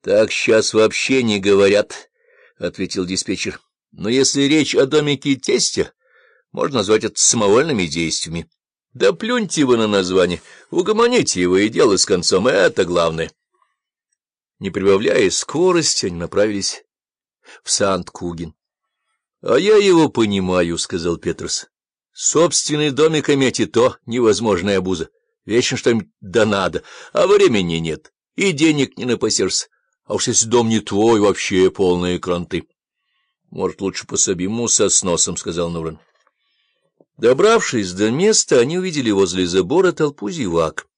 — Так сейчас вообще не говорят, — ответил диспетчер. — Но если речь о домике тестя, можно назвать это самовольными действиями. Да плюньте вы на название, угомоните его и дело с концом, это главное. Не прибавляя скорости, они направились в Сант-Кугин. — А я его понимаю, — сказал Петерс. — Собственный домик иметь и то невозможная обуза. Вечно что-нибудь да надо, а времени нет, и денег не напасешься. А уж если дом не твой, вообще полные кранты. — Может, лучше пособим ему со сносом, — сказал Нурен. Добравшись до места, они увидели возле забора толпу зевак.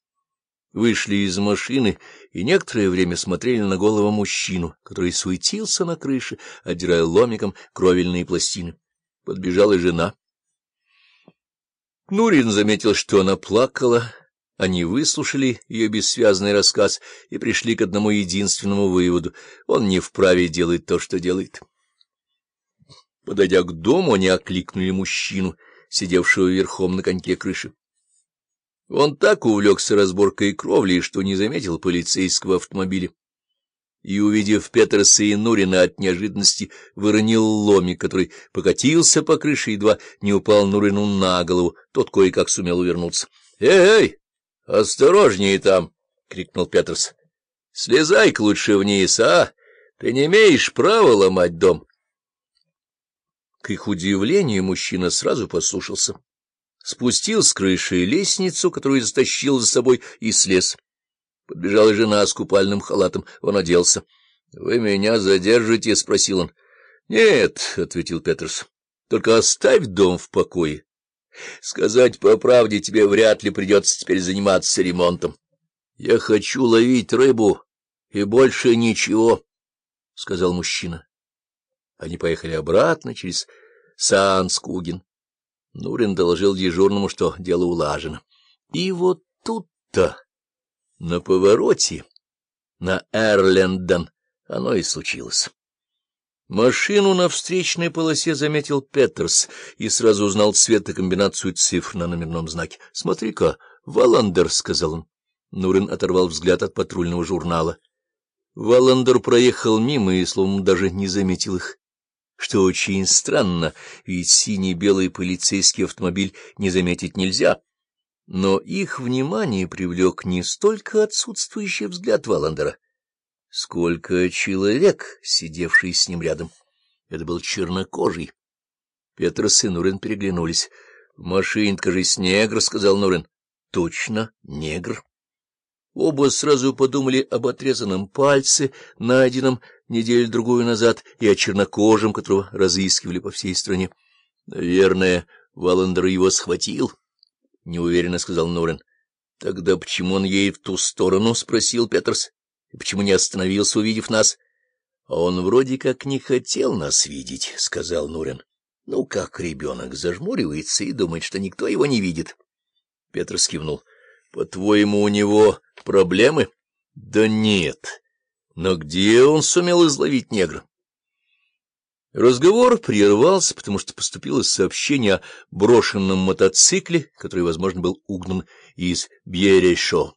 Вышли из машины и некоторое время смотрели на голову мужчину, который суетился на крыше, отдирая ломиком кровельные пластины. Подбежала жена. Нурин заметил, что она плакала, они выслушали ее бессвязный рассказ и пришли к одному единственному выводу — он не вправе делать то, что делает. Подойдя к дому, они окликнули мужчину, сидевшего верхом на коньке крыши. Он так увлекся разборкой кровли, что не заметил полицейского автомобиля. И, увидев Петерса и Нурина от неожиданности, выронил ломик, который покатился по крыше, едва не упал Нурину на голову. Тот кое-как сумел увернуться. «Эй, эй, — Осторожнее там! — крикнул Петерс. — Слезай-ка лучше вниз, а! Ты не имеешь права ломать дом. К их удивлению мужчина сразу послушался. Спустил с крыши лестницу, которую затащил за собой, и слез. Подбежала жена с купальным халатом. Он оделся. — Вы меня задержите? — спросил он. — Нет, — ответил Петерс. — Только оставь дом в покое. Сказать по правде тебе вряд ли придется теперь заниматься ремонтом. Я хочу ловить рыбу, и больше ничего, — сказал мужчина. Они поехали обратно через Санскугин. Нурин доложил дежурному, что дело улажено. И вот тут-то, на повороте, на Эрленден, оно и случилось. Машину на встречной полосе заметил Петерс и сразу узнал цвет и комбинацию цифр на номерном знаке. — Смотри-ка, Валандер, — сказал он. Нурин оторвал взгляд от патрульного журнала. Валандер проехал мимо и, словно даже не заметил их. Что очень странно, ведь синий-белый полицейский автомобиль не заметить нельзя. Но их внимание привлек не столько отсутствующий взгляд Валандера, Сколько человек, сидевший с ним рядом. Это был чернокожий. Петрос и Нурин переглянулись. — В машине, кажись, негр, — сказал Нурин. — Точно, негр. Оба сразу подумали об отрезанном пальце, найденном неделю-другую назад, и о чернокожем, которого разыскивали по всей стране. — Наверное, Валандер его схватил, — неуверенно сказал Нурин. — Тогда почему он едет в ту сторону? — спросил Петерс. И почему не остановился, увидев нас? — он вроде как не хотел нас видеть, — сказал Нурин. — Ну, как ребенок зажмуривается и думает, что никто его не видит. Петр скивнул. — По-твоему, у него проблемы? — Да нет. Но где он сумел изловить негра? Разговор прервался, потому что поступило сообщение о брошенном мотоцикле, который, возможно, был угнан из Бьерешо.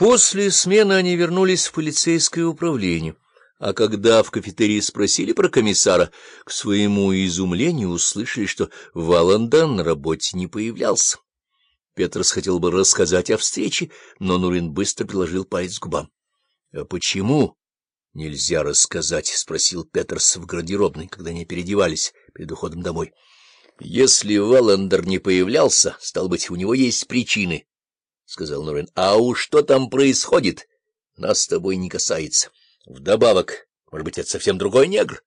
После смены они вернулись в полицейское управление, а когда в кафетерии спросили про комиссара, к своему изумлению услышали, что Валанда на работе не появлялся. Петрос хотел бы рассказать о встрече, но Нурин быстро приложил палец к губам. — А почему нельзя рассказать? — спросил Петерс в гардеробной, когда они переодевались перед уходом домой. — Если Валандер не появлялся, стал быть, у него есть причины — сказал Нурин. — А уж что там происходит, нас с тобой не касается. Вдобавок, может быть, это совсем другой негр?